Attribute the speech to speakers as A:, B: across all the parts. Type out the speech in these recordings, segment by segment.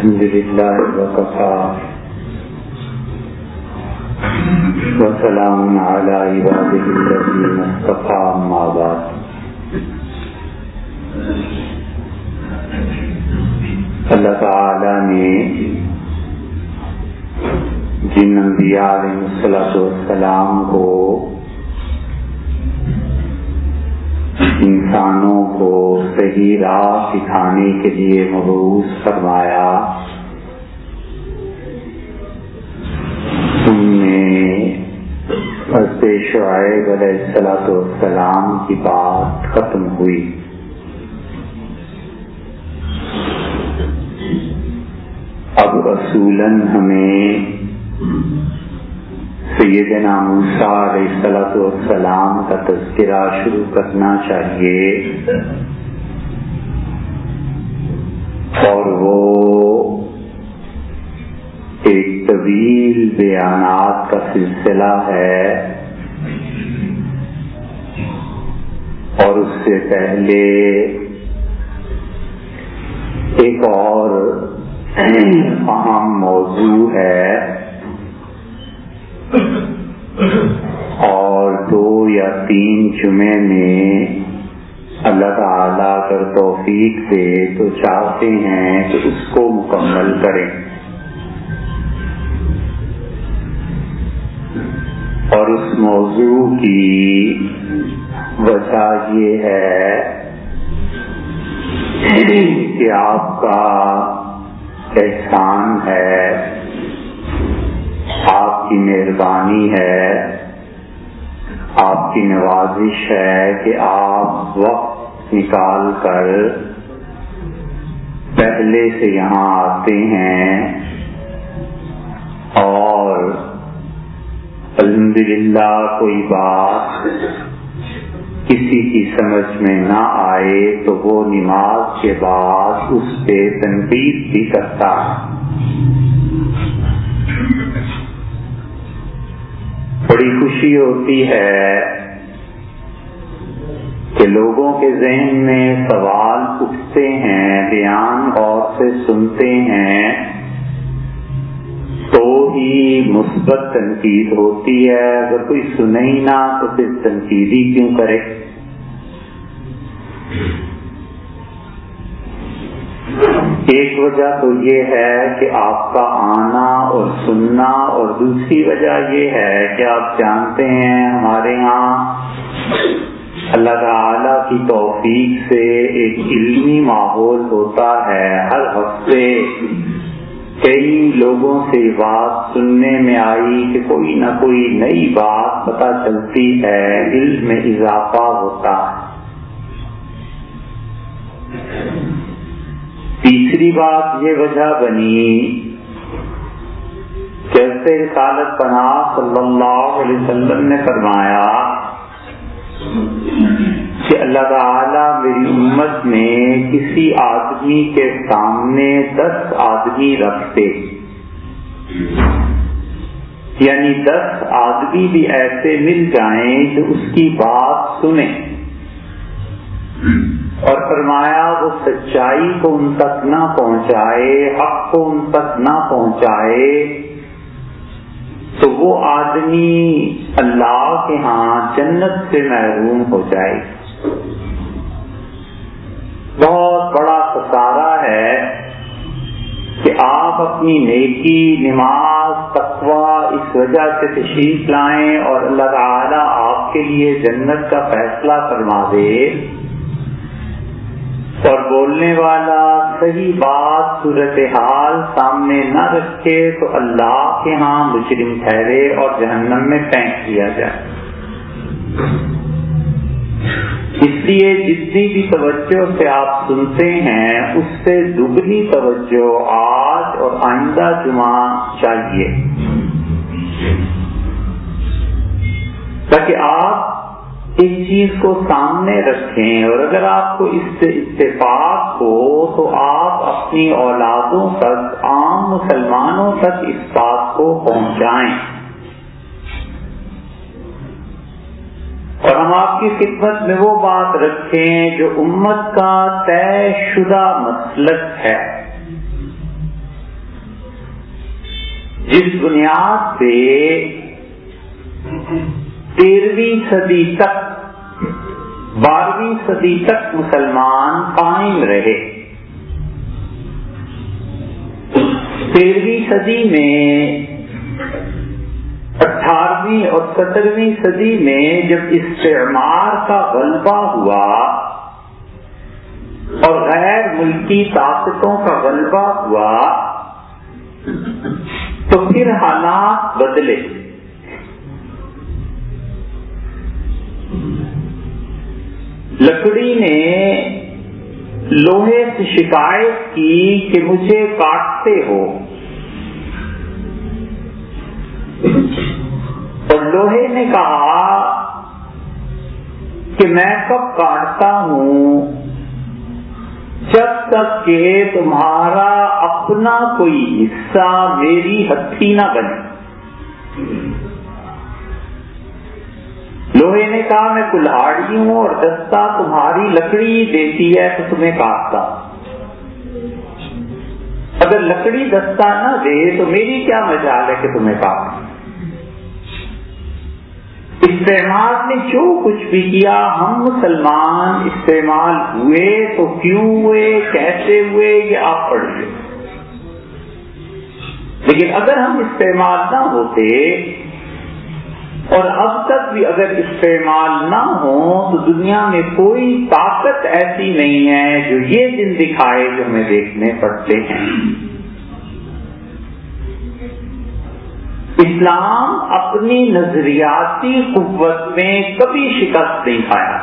A: الحمد لله وكفى. وسلام على عباده الذين اصطفى، أما بعد. اللہ تعالی نے جن انبیاء علیہ السلام کو انسانوں کو صحیح راہ سکھانے کے لیے مبوس فرمایا۔ ان میں شعیب علیہ السلاۃ والسلام کی بات ختم ہوئی۔ اب اصولن ہمیں سیدنا موسیٰ علیہ السلام والسلام کا تذکرہ شروع کرنا چاہیے۔ اور وہ ایک طویل بیانات کا سلسلہ ہے۔ اور اس سے پہلے ایک اور اہم موضوع ہے۔ اور دو یا تین جمعے میں اللہ تعالی اگر توفیق دے تو چاہتے ہیں کہ اس کو مکمل کریں۔ اور اس موضوع کی وجہ یہ ہے کہ آپ کا احسان ہے۔ کی مہربانی ہے۔ آپ کی نوازش ہے کہ آپ وقت نکال کر پہلے سے یہاں آتے ہیں۔ اور الحمد للہ کوئی بات کسی کی سمجھ میں نہ آئے تو وہ نماز کے بعد اس پہ تنقید بھی کرتا۔ ہے خوشی ہوتی ہے کہ لوگوں کے ذہن میں سوال اٹھتے ہیں، بیان غور سے سنتے ہیں، تو ہی مثبت تنقید ہوتی ہے۔ اگر کوئی سنے ہی نہ تو پھر تنقید ہی کیوں کرے؟ ایک وجہ تو یہ ہے کہ آپ کا آنا اور سننا اور دوسری وجہ یہ ہے کہ آپ جانتے ہیں ہمارے یہاں اللہ تعالی کی توفیق سے ایک علمی ماحول ہوتا ہے۔ ہر ہفتے کئی لوگوں سے بات سننے میں آئی کہ کوئی نہ کوئی نئی بات پتہ چلتی ہے، علم میں اضافہ ہوتا ہے۔ تیسری بات یہ وجہ بنی جیسے رسالت پناہ صلی اللہ علیہ وسلم نے فرمایا کہ اللہ تعالی میری امت میں کسی آدمی کے سامنے دس آدمی رکھتے۔ یعنی دس آدمی بھی ایسے مل جائیں جو اس کی بات سنیں۔ اور فرمایا وہ سچائی کو ان تک نہ پہنچائے، حق کو ان تک نہ پہنچائے۔ تو وہ آدمی اللہ کے ہاں جنت سے محروم ہو جائے۔ بہت بڑا خسارہ ہے کہ آپ اپنی نیکی، نماز تقوا اس وجہ سے تشریف لائیں اور اللہ تعالیٰ آپ کے لیے جنت کا فیصلہ فرما دے۔ اور بولنے والا صحیح بات صورت حال سامنے نہ رکھے تو اللہ کے ہاں مجرم ٹھہرے اور جہنم میں پھینک دیا جائے۔ اس لیے جتنی بھی توجہ سے آپ سنتے ہیں، اس سے دگنی توجہ آج اور آئندہ جمعہ چاہیے۔ تاکہ آپ اس چیز کو سامنے رکھیں اور اگر آپ کو اس سے اتفاق ہو تو آپ اپنی اولادوں تک، عام مسلمانوں تک اس بات کو پہنچائیں۔ اور ہم آپ کی خدمت میں وہ بات رکھیں جو امت کا طے شدہ مسلک ہے۔ جس بنیاد پہ تیرہویں صدی تک، بارہویں صدی تک مسلمان قائم رہے۔ تیرہویں صدی میں، اٹھارہویں اور سترویں صدی میں جب استعمار کا غلبہ ہوا اور غیر ملکی طاقتوں کا غلبہ ہوا، تو پھر حالات بدلے۔ لکڑی نے لوہے سے شکایت کی کہ مجھے کاٹتے ہو۔ اور لوہے نے کہا کہ میں کب کاٹتا ہوں؟ جب تک کہ تمہارا اپنا کوئی حصہ میری ہتھی نہ بنے۔ لوہے نے کہا، میں کلاڑی ہوں اور دستہ تمہاری لکڑی دیتی ہے تو تمہیں کاٹتا اگر لکڑی دستہ نہ دے تو میری کیا مجال ہے کہ تمہیں کاٹ استعمال نے جو کچھ بھی کیا، ہم مسلمان استعمال ہوئے تو کیوں ہوئے، کیسے ہوئے، یہ آپ پڑھ لیں لیکن اگر ہم استعمال نہ ہوتے اور اب تک بھی اگر استعمال نہ ہو تو دنیا میں کوئی طاقت ایسی نہیں ہے جو یہ دن دکھائے جو ہمیں دیکھنے پڑتے ہیں۔ اسلام اپنی نظریاتی قوت میں کبھی شکست نہیں کھایا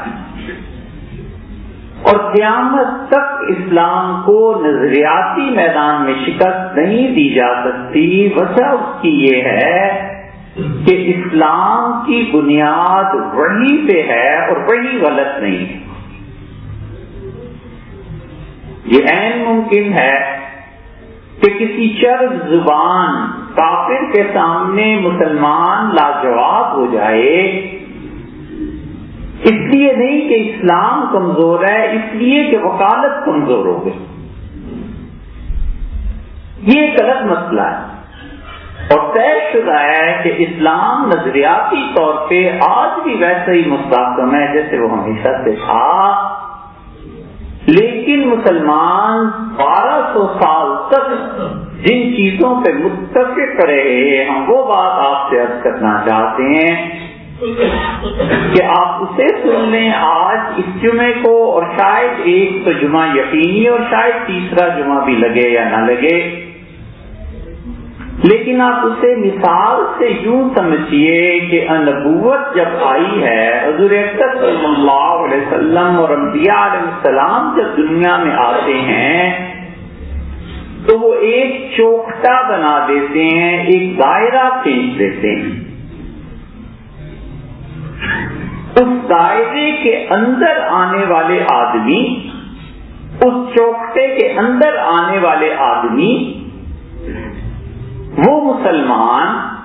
A: اور قیامت تک اسلام کو نظریاتی میدان میں شکست نہیں دی جا سکتی۔ وجہ اس کی یہ ہے کہ اسلام کی بنیاد وہی پہ ہے اور وہی غلط نہیں ہے۔ یہ عین ممکن ہے کہ کسی چرب زبان کافر کے سامنے مسلمان لاجواب ہو جائے۔ اس لیے نہیں کہ اسلام کمزور ہے، اس لیے کہ وکالت کمزور ہو گئی۔ یہ ایک الگ مسئلہ ہے۔ اور طے شدہ ہے کہ اسلام نظریاتی طور پہ آج بھی ویسے ہی مستحکم ہے، جیسے وہ ہمیشہ سے تھا۔ لیکن مسلمان بارہ سو سال تک جن چیزوں پہ متفق رہے، ہم وہ بات آپ سے عرض کرنا چاہتے ہیں کہ آپ اسے سن لیں آج اس جمعے کو، اور شاید ایک تو جمعہ یقینی اور شاید تیسرا جمعہ بھی لگے یا نہ لگے۔ لیکن آپ اسے مثال سے یوں سمجھیے کہ نبوت جب آئی ہے، حضور صلی اللہ علیہ وسلم اور انبیاء علیہ السلام جب دنیا میں آتے ہیں، تو وہ ایک چوکٹا بنا دیتے ہیں، ایک دائرہ کھینچ دیتے ہیں۔ اس دائرے کے اندر آنے والے آدمی، اس چوکٹے کے اندر آنے والے آدمی وہ مسلمان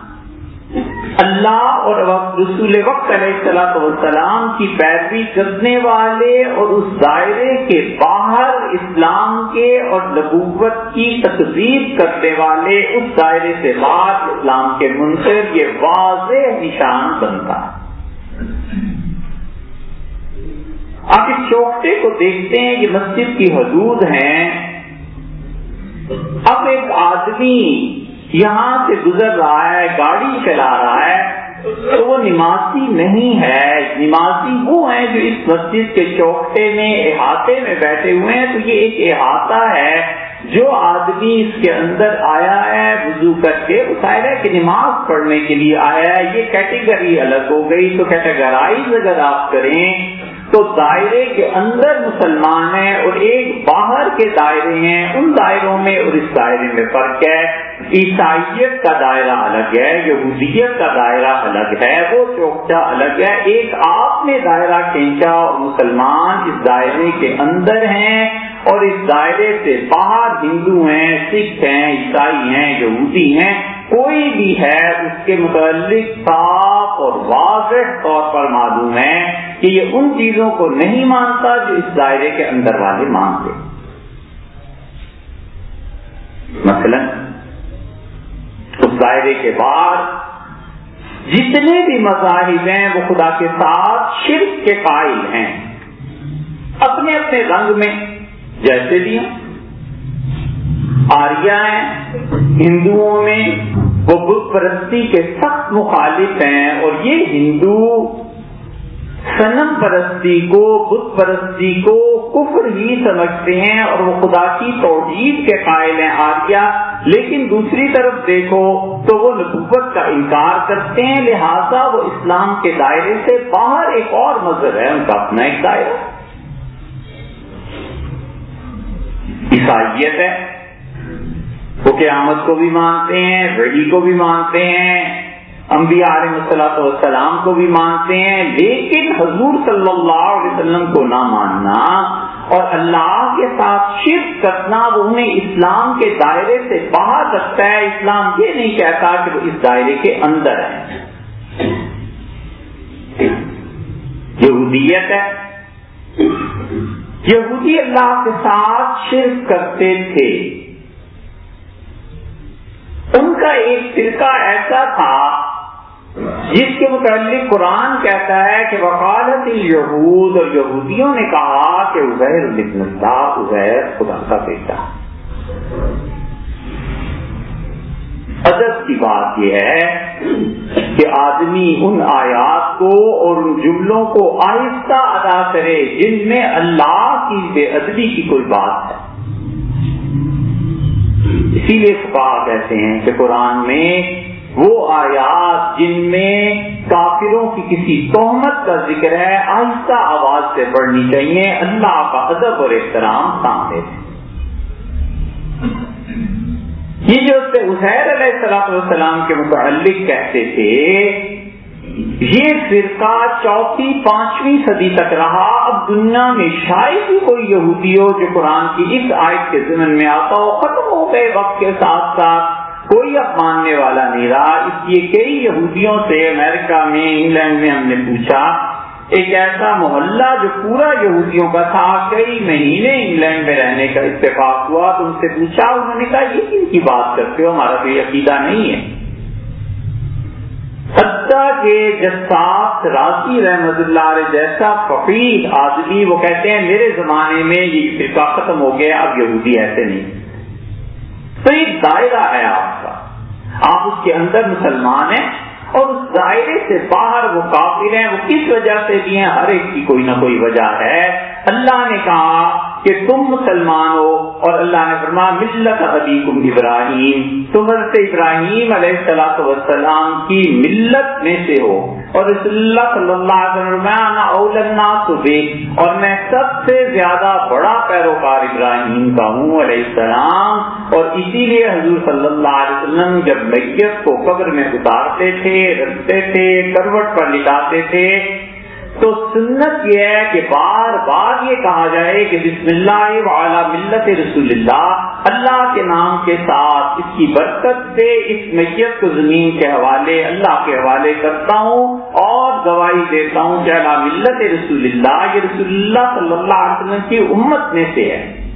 A: اللہ اور رسول وقت علیہ السلام والسلام کی پیروی کرنے والے اور اس دائرے کے باہر اسلام کے اور نبوت کی تقزیب کرنے والے اس دائرے سے بعد اسلام کے منصر یہ واضح نشان بنتا ہے۔ آپ اس چوکٹے کو دیکھتے ہیں کہ مسجد کی حدود ہیں۔ اب ایک آدمی یہاں سے گزر رہا ہے، گاڑی چلا رہا ہے، تو وہ نمازی نہیں ہے۔ نمازی وہ ہیں جو اس مسجد کے چوکٹے میں، احاطے میں بیٹھے ہوئے ہیں۔ تو یہ ایک احاطہ ہے۔ جو آدمی اس کے اندر آیا ہے، وضو کر کے ہے کہ نماز پڑھنے کے لیے آیا ہے، یہ کیٹیگری الگ ہو گئی۔ تو کیٹیگرائز اگر آپ کریں تو دائرے کے اندر مسلمان ہیں اور ایک باہر کے دائرے ہیں، ان دائروں میں اور اس دائرے میں فرق ہے۔ عیسائیت کا دائرہ الگ ہے، یہودیت کا دائرہ الگ ہے، وہ چوکچا الگ ہے۔ ایک آپ نے دائرہ کھینچا اور مسلمان اس دائرے کے اندر ہیں اور اس دائرے سے باہر ہندو ہیں، سکھ ہیں، عیسائی ہیں، یہودی ہیں، کوئی بھی ہے، اس کے متعلق صاف اور واضح طور پر معلوم ہے۔ کہ یہ ان چیزوں کو نہیں مانتا جو اس دائرے کے اندر والے مانتے۔ مثلا، اس دائرے کے بعد جتنے بھی مذاہب ہیں، وہ خدا کے ساتھ شرک کے قائل ہیں۔ اپنے اپنے رنگ میں جیسے بھی ہیں۔ آریہ ہیں، ہندوؤں میں وہ بت پرستی کے سخت مخالف ہیں اور یہ ہندو سنم پرستی کو، بت پرستی کو کفر ہی سمجھتے ہیں اور وہ خدا کی توحید کے قائل ہیں آریہ لیکن دوسری طرف دیکھو تو وہ نبوت کا انکار کرتے ہیں، لہذا وہ اسلام کے دائرے سے باہر ایک اور مذہب ہے، ان کا اپنا ایک دائرہ۔ عیسائیت ہے، وہ قیامت کو بھی مانتے ہیں وحی کو بھی مانتے ہیں۔ انبیاء علیہ صلاح والسلام کو بھی مانتے ہیں، لیکن حضور صلی اللہ علیہ وسلم کو نہ ماننا اور اللہ کے ساتھ شرک کرنا وہ انہیں اسلام کے دائرے سے باہر رکھتا ہے۔ اسلام یہ نہیں کہتا کہ وہ اس دائرے کے اندر ہے یہودیت ہے۔ یہودی اللہ کے ساتھ شرک کرتے تھے۔ ان کا ایک فرقہ ایسا تھا جس کے متعلق قرآن کہتا ہے کہ وکالت یہود اور یہودیوں نے کہا کہ ازیر اللہ ازیر خدا کا بیٹا ادب کی بات یہ ہے کہ آدمی ان آیات کو اور ان جملوں کو آہستہ ادا کرے جن میں اللہ کی بے ادبی کی کوئی بات ہے۔ اسی لیے کہتے ہیں کہ قرآن میں وہ آیات جن میں کافروں کی کسی تہمت کا ذکر ہے، آہستہ آواز سے پڑھنی چاہیے۔ اللہ کا ادب اور احترام سامنے۔ یہ جو عزیر علیہ السلام والسلام کے متعلق کہتے تھے، یہ فرقہ چوتھی، پانچویں صدی تک رہا۔ اب دنیا میں شاید ہی کوئی یہودی ہو جو قرآن کی اس آیت کے ضمن میں آتا ہو، ختم ہو گئے وقت کے ساتھ ساتھ۔ کوئی اب ماننے والا نہیں رہا۔ اس لیے کئی یہودیوں سے امریکہ میں، انگلینڈ میں ہم نے پوچھا، ایک ایسا محلہ جو پورا یہودیوں کا تھا، کئی مہینے انگلینڈ میں رہنے کا اتفاق ہوا، تو ان سے پوچھا، انہوں نے کہا، یہ کن کی بات کرتے ہو؟ ہمارا کوئی عقیدہ نہیں ہے۔ حتیٰ کے جساس راسی رحمت اللہ علیہ جیسا فقیر، آدمی، وہ کہتے ہیں، میرے زمانے میں یہ فرقہ ختم ہو گیا، اب یہودی ایسے نہیں۔ تو ایک دائرہ ہے آپ۔ آپ اس کے اندر مسلمان ہیں اور اس دائرے سے باہر وہ کافر ہیں، وہ کس وجہ سے بھی ہیں، ہر ایک کی کوئی نہ کوئی وجہ ہے۔ اللہ نے کہا کہ تم مسلمان ہو اور اللہ نے فرما ملت ابیکم ابراہیم۔ تم حضرت ابراہیم علیہ السلام وسلام کی ملت میں سے ہو۔ اور رسول اللہ صلی اللہ علیہ وسلم اور میں سب سے زیادہ بڑا پیروکار ابراہیم کا ہوں علیہ السلام۔ اور اسی لیے حضور صلی اللہ علیہ وسلم جب میت کو قبر میں اتارتے تھے، رکھتے تھے، کروٹ پر لٹاتے تھے تو سنت یہ ہے کہ بار بار یہ کہا جائے کہ بسم اللہ وعلا ملت رسول اللہ اللہ کے نام کے ساتھ اس کی برکت سے اس میت کو زمین کے حوالے، اللہ کے حوالے کرتا ہوں اور گواہی دیتا ہوں کہ اللہ ملت رسول اللہ یہ رسول اللہ صلی اللہ علیہ وسلم کی امت میں سے ہے۔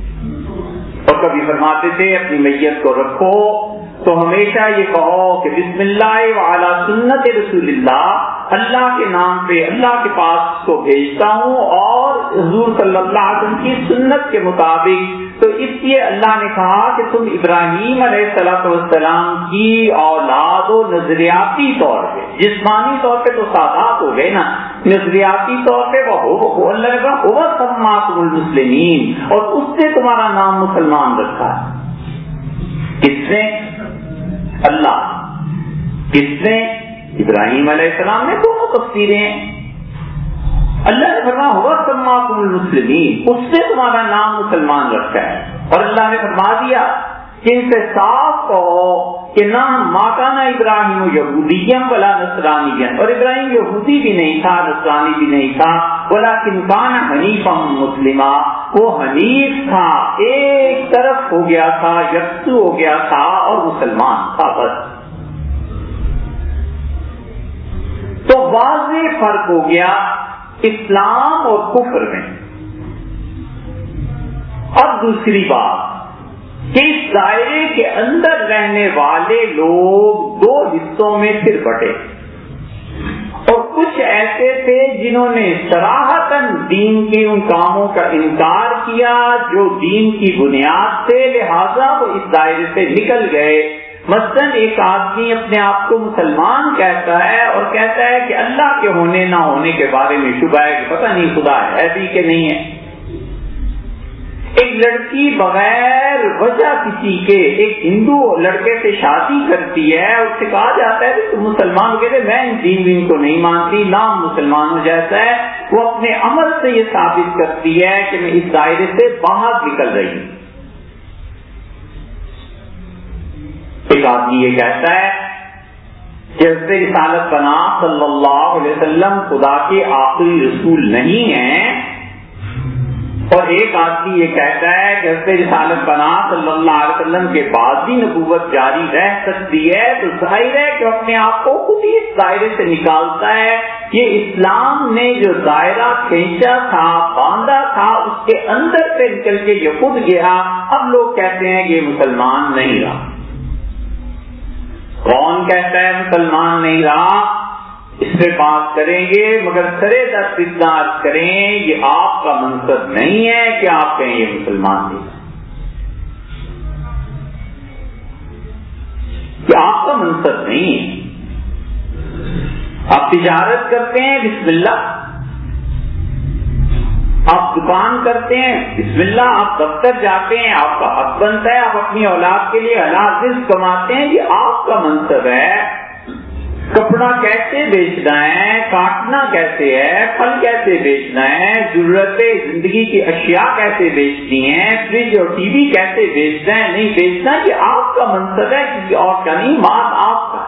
A: اور کبھی فرماتے تھے، اپنی میت کو رکھو تو ہمیشہ یہ کہو کہ بسم اللہ وعلا سنت رسول اللہ اللہ کے نام پہ اللہ کے پاس کو بھیجتا ہوں اور حضور صلی اللہ علیہ وسلم کی سنت کے مطابق تو اس لیے اللہ نے کہا کہ تم ابراہیم علیہ السلام والسلام کی اولاد و نظریاتی طور پہ جسمانی طور پہ تو سادات ہو گئے نا، نظریاتی طور پہ وہ اللہ نے کہا المسلمین اور اس سے تمہارا نام مسلمان رکھا ہے۔ کس نے؟ اللہ۔ کس نے ابراہیم علیہ السلام نے دونوں تفصیلیں اللہ نے فرما ہوا سما المسلمین اس نے تمہارا نام مسلمان رکھا ہے۔ اور اللہ نے فرما دیا کہ ان سے صاف کہو کہ نہ ماکانہ ابراہیم یہودیم بلا نسرانی اور ابراہیم یہودی بھی نہیں تھا نسرانی بھی نہیں تھا بلا کنکان حنیف مسلمہ۔ وہ حنیف تھا، ایک طرف ہو گیا تھا، یکسو ہو گیا تھا اور مسلمان تھا بس۔ تو واضح فرق ہو گیا اسلام اور کفر میں۔ اب دوسری بات کہ اس دائرے کے اندر رہنے والے لوگ دو حصوں میں پھر بٹے؟ کچھ ایسے تھے جنہوں نے سراہتن دین کے ان کاموں کا انکار کیا جو دین کی بنیاد تھے لہذا وہ اس دائرے سے نکل گئے۔ مثلاً ایک آدمی اپنے آپ کو مسلمان کہتا ہے اور کہتا ہے کہ اللہ کے ہونے نہ ہونے کے بارے میں شبہ ہے کہ پتہ نہیں خدا ہے بھی کہ نہیں ہے۔ ایک لڑکی بغیر وجہ کسی کے، ایک ہندو لڑکے سے شادی کرتی ہے، اس سے کہا جاتا ہے کہ تم مسلمان کہتے میں ان دین دین کو نہیں مانتی، نام مسلمان ہو جاتا ہے، وہ اپنے عمل سے یہ ثابت کرتی ہے کہ میں اس دائرے سے باہر نکل رہی ہوں۔ ایک آدمی یہ کہتا ہے جیسے رسالت بنا صلی اللہ علیہ وسلم خدا کے آخری رسول نہیں ہیں۔ اور ایک آدمی یہ کہتا ہے کہ رسالت بنا صلی اللہ علیہ وسلم کے بعد بھی نبوت جاری رہ سکتی ہے، تو ظاہر ہے کہ اپنے آپ کو خود ہی اس دائرے سے نکالتا ہے۔ یہ اسلام نے جو دائرہ کھینچا تھا، باندھا تھا، اس کے اندر سے نکل کے یہ خود گیا۔ اب لوگ کہتے ہیں کہ یہ مسلمان نہیں رہا۔ کون کہتا ہے مسلمان نہیں رہا؟ اس سے بات کریں گے، مگر سرے دس اتنا کریں، یہ آپ کا منصب نہیں ہے کہ آپ کہیں یہ مسلمان نہیں یہ آپ کا منصب نہیں ہے۔ آپ تجارت کرتے ہیں، بسم اللہ۔ آپ دکان کرتے ہیں، بسم اللہ۔ آپ دفتر جاتے ہیں، آپ کا حق بنتا ہے۔ آپ اپنی اولاد کے لیے حلال کماتے ہیں، یہ آپ کا منصب ہے۔ کپڑا کیسے بیچنا ہے، کاٹنا کیسے ہے، پھل کیسے بیچنا ہے، ضرورتیں زندگی کی اشیاء کیسے بیچنی ہے فریج اور ٹی وی کیسے بیچنا ہے، نہیں بیچنا، یہ آپ کا منصب ہے، کسی اور کا نہیں مات آپ کا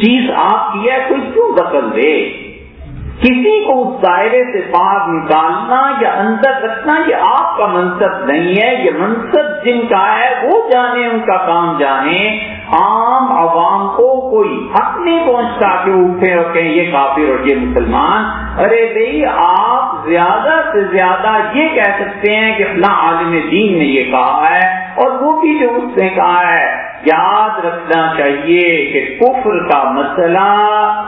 A: چیز آپ کی ہے، کوئی کیوں دخل دے؟ کسی کو اس دائرے سے باہر نکالنا یا اندر رکھنا، یہ آپ کا منصب نہیں ہے، یہ منصب جن کا ہے، وہ جانے، ان کا کام جانے۔ عام عوام کو کوئی حق نہیں پہنچتا کہ اٹھے اور کہیں یہ کافر اور یہ مسلمان۔ ارے بھائی، آپ زیادہ سے زیادہ یہ کہہ سکتے ہیں کہ اپنا عالم دین نے یہ کہا ہے اور وہ بھی جو اس نے کہا ہے، یاد رکھنا چاہیے کہ کفر کا مسئلہ،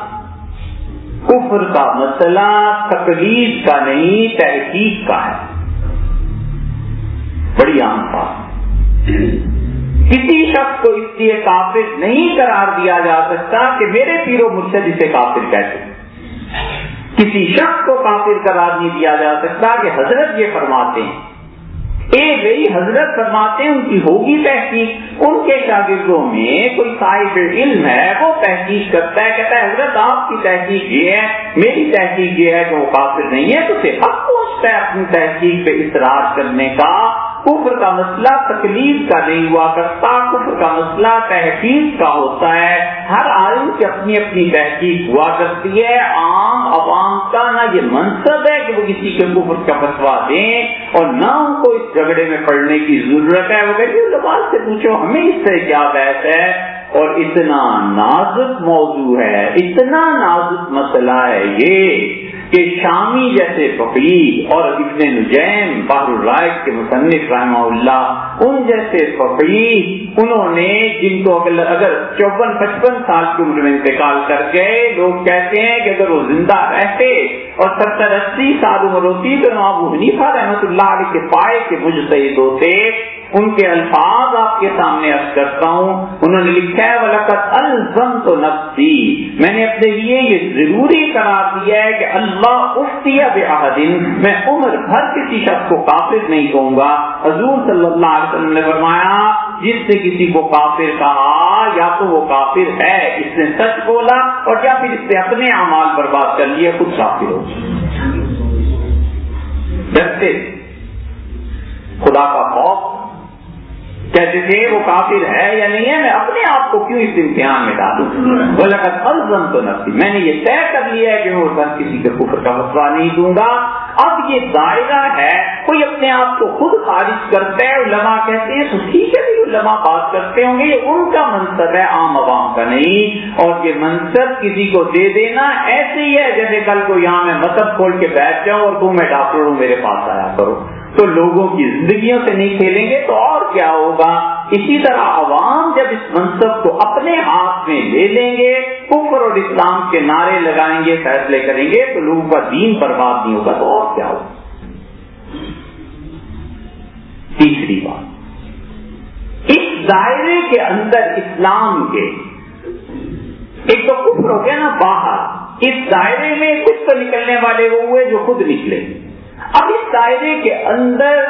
A: کفر کا مسئلہ تقلید کا نہیں، تحقیق کا ہے۔ بڑی عام بات۔ کسی شخص کو اس لیے کافر نہیں قرار دیا جا سکتا کہ میرے پیرو مرشد اسے کافر کہتے کسی شخص کو کافر قرار نہیں دیا جا سکتا کہ حضرت یہ فرماتے ہیں۔ اے بھائی حضرت فرماتے ہیں، ان کی ہوگی تحقیق۔ ان کے شاگردوں میں کوئی صاحب علم ہے، وہ تحقیق کرتا ہے، کہتا ہے، حضرت آپ کی تحقیق یہ ہے، میری تحقیق یہ ہے کہ وہ کافر نہیں ہے، تو پھر حق پہنچتا ہے اپنی تحقیق پہ اصرار کرنے کا۔ کفر کا مسئلہ تکلیف کا نہیں ہوا کرتا، کفر کا مسئلہ تحقیق کا ہوتا ہے۔ ہر عالم کی اپنی اپنی تحقیق ہوا کرتی ہے۔ عام عوام کا نہ یہ منصب ہے کہ وہ کسی کے کفر کا فتوا دیں اور نہ ان کو اس جھگڑے میں پڑنے کی ضرورت ہے۔ وہ کہتے سے پوچھو، ہمیں اس سے کیا بحث ہے؟ اور اتنا نازک موضوع ہے، اتنا نازک مسئلہ ہے یہ۔ کہ شامی جیسے فقیر اور ابن نجیم بحر الرائے کے مصنف رحمہ اللہ، ان جیسے فقیر انہوں نے جن کو اگر چوپن پچپن سال کی عمر میں انتقال کر گئے لوگ کہتے ہیں کہ اگر وہ زندہ رہتے اور ستر اسی سال عمر ہوتی تو نواب حنیفہ رحمۃ اللہ علیہ کے پائے کے مجھ ہوتے ان کے الفاظ آپ کے سامنے ارد کرتا ہوں۔ انہوں نے لکھا ہے ولقت الزم تو نفسی میں نے اپنے لیے یہ ضروری قرار دیا ہے کہ اللہ افتی بحدین میں عمر بھر کسی شخص کو کافر نہیں کہوں گا۔ حضور صلی اللہ علیہ وسلم نے فرمایا، جس سے کسی کو کافر کہا، یا تو وہ کافر ہے، اس نے سچ بولا، اور یا پھر اس سے اپنے اعمال پر بات کر لیا خود کافر ہو ڈرتے، خدا کا خوف کہتے تھے وہ کافر ہے یا نہیں ہے؟ میں اپنے آپ کو کیوں اس امتحان میں ڈالوں؟ وہ لگا الزم تو نفسی میں نے یہ طے کر لیا ہے کہ میں اس کسی کے کفر کا مسئلہ نہیں دوں گا۔ اب یہ دائرہ ہے، کوئی اپنے آپ کو خود خارج کرتا ہے، علماء کہتے ہیں، تو ٹھیک ہے علماء بات کرتے ہوں گے، یہ ان کا منصب ہے، عام عوام کا نہیں۔ اور یہ منصب کسی کو دے دینا ایسے ہی ہے، جیسے کل کو یہاں میں مطلب کھول کے بیٹھ جاؤں اور تم میں ڈاکٹر ہوں میرے پاس آیا کرو۔ تو لوگوں کی زندگیوں سے نہیں کھیلیں گے تو اور کیا ہوگا؟ اسی طرح عوام جب اس منصب کو اپنے ہاتھ میں لے لیں گے، کفر اور اسلام کے نعرے لگائیں گے، فیصلے کریں گے، تو لوگوں کا دین برباد نہیں ہوگا، تو اور کیا ہوگا؟ تیسری بات، اس دائرے کے اندر اسلام کے، ایک تو کفر ہو گیا نا باہر، اس دائرے میں کچھ تو نکلنے والے وہ ہوئے جو خود نکلے۔ اب اس دائرے کے اندر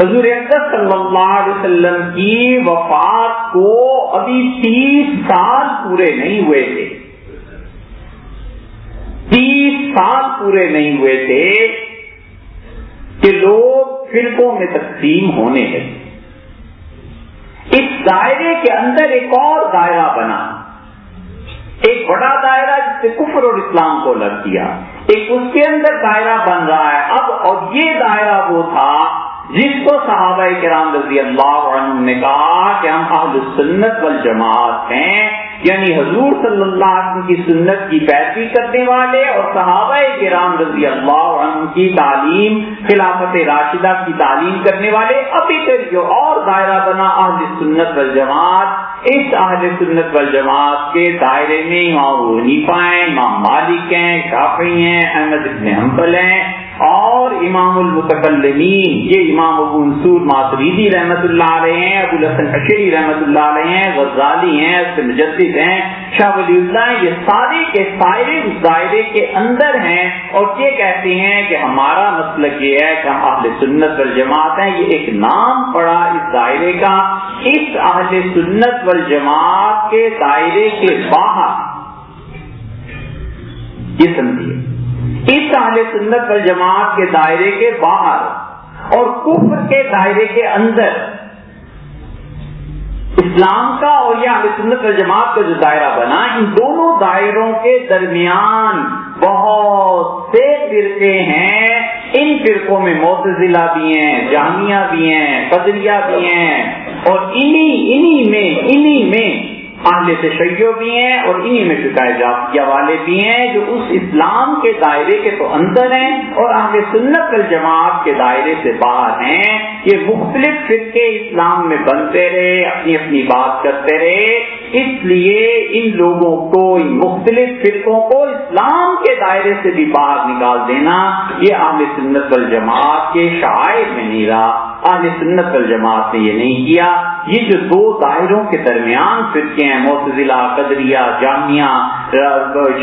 A: حضور صلی اللہ علیہ وسلم کی وفات کو ابھی تیس سال پورے نہیں ہوئے تھے۔ تیس سال پورے نہیں ہوئے تھے کہ لوگ فرقوں میں تقسیم ہونے لگے۔ اس دائرے کے اندر ایک اور دائرہ بنا۔ ایک بڑا دائرہ جس سے کفر اور اسلام کو لگ دیا۔ ایک اس کے اندر دائرہ بن رہا ہے۔ اب اور یہ دائرہ وہ تھا جس کو صحابہ کرام رضی اللہ عنہ نے کہا کہ ہم اہل سنت والجماعت ہیں یعنی حضور صلی اللہ علیہ وسلم کی سنت کی پیروی کرنے والے اور صحابہ کرام رضی اللہ عنہ کی تعلیم، خلافت راشدہ کی تعلیم کرنے والے۔ ابھی پھر جو اور دائرہ بنا اہل سنت والجماعت، اس اہل سنت والجماعت کے دائرے میں امام حنیفہ ہیں، امام مالک ہیں، شافعی ہیں، احمد ابن حنبل ہیں۔ اور امام المتکلمین، یہ امام ابو منصور ماتریدی رحمت اللہ علیہ ہیں، ابو الحسن اشری رحمت اللہ علیہ ہیں، غزالی ہیں مجدد ہیں، شاہ ولی اللہ یہ سارے کے سائرے اس دائرے کے اندر ہیں اور یہ کہتے ہیں کہ ہمارا مسلک یہ ہے کہ ہم اہل سنت والجماعت ہیں، یہ ایک نام پڑا اس دائرے کا۔ اس اہل سنت والجماعت کے دائرے کے باہر، یہ سمجھیے۔ اس اہل سنت پر جماعت کے دائرے کے باہر اور کفر کے دائرے کے اندر اسلام کا اور یہ اہل سنت پر جماعت کا جو دائرہ بنا، ان دونوں دائروں کے درمیان بہت سے فرقے ہیں۔ ان فرقوں میں موتزلہ بھی ہیں، جامعہ بھی ہیں قدریہ بھی ہیں اور انہی انہی میں انہی میں اہل تشیع بھی ہیں اور انہی میں فکائے والے بھی ہیں جو اس اسلام کے دائرے کے تو اندر ہیں اور اہل سنت الجماعت کے دائرے سے باہر ہیں۔ یہ مختلف فرقے اسلام میں بنتے رہے، اپنی اپنی بات کرتے رہے۔ اس لیے ان لوگوں کو، ان مختلف فرقوں کو اسلام کے دائرے سے بھی باہر نکال دینا یہ اہل سنت الجماعت کے شاعر میں نہیں رہا۔ اہل سنت الجماعت نے یہ نہیں کیا۔ یہ جو دو دائروں کے درمیان فرقے ہیں موتضلا قدریہ، جامعہ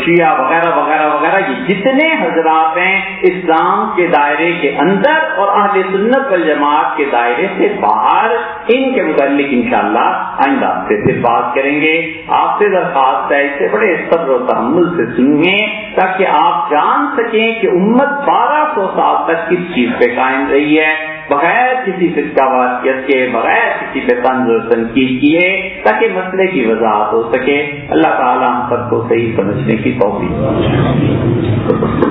A: شیعہ وغیرہ وغیرہ وغیرہ، یہ جتنے حضرات ہیں، اسلام کے دائرے کے اندر اور اہل سنت والجماعت کے دائرے سے باہر، ان کے متعلق انشاءاللہ آئندہ سے پھر بات کریں گے۔ آپ سے درخواست ہے اسے بڑے صبر و تحمل سے سنیں تاکہ آپ جان سکیں کہ امت بارہ سو سال تک کس چیز پہ قائم رہی ہے۔ بغیر کسی فرقہ واقعیت کے، بغیر کسی پہ طنز و تنقید کیے تاکہ مسئلے کی وضاحت ہو سکے۔ اللہ تعالیٰ ہم سب کو صحیح سمجھنے کی توفیق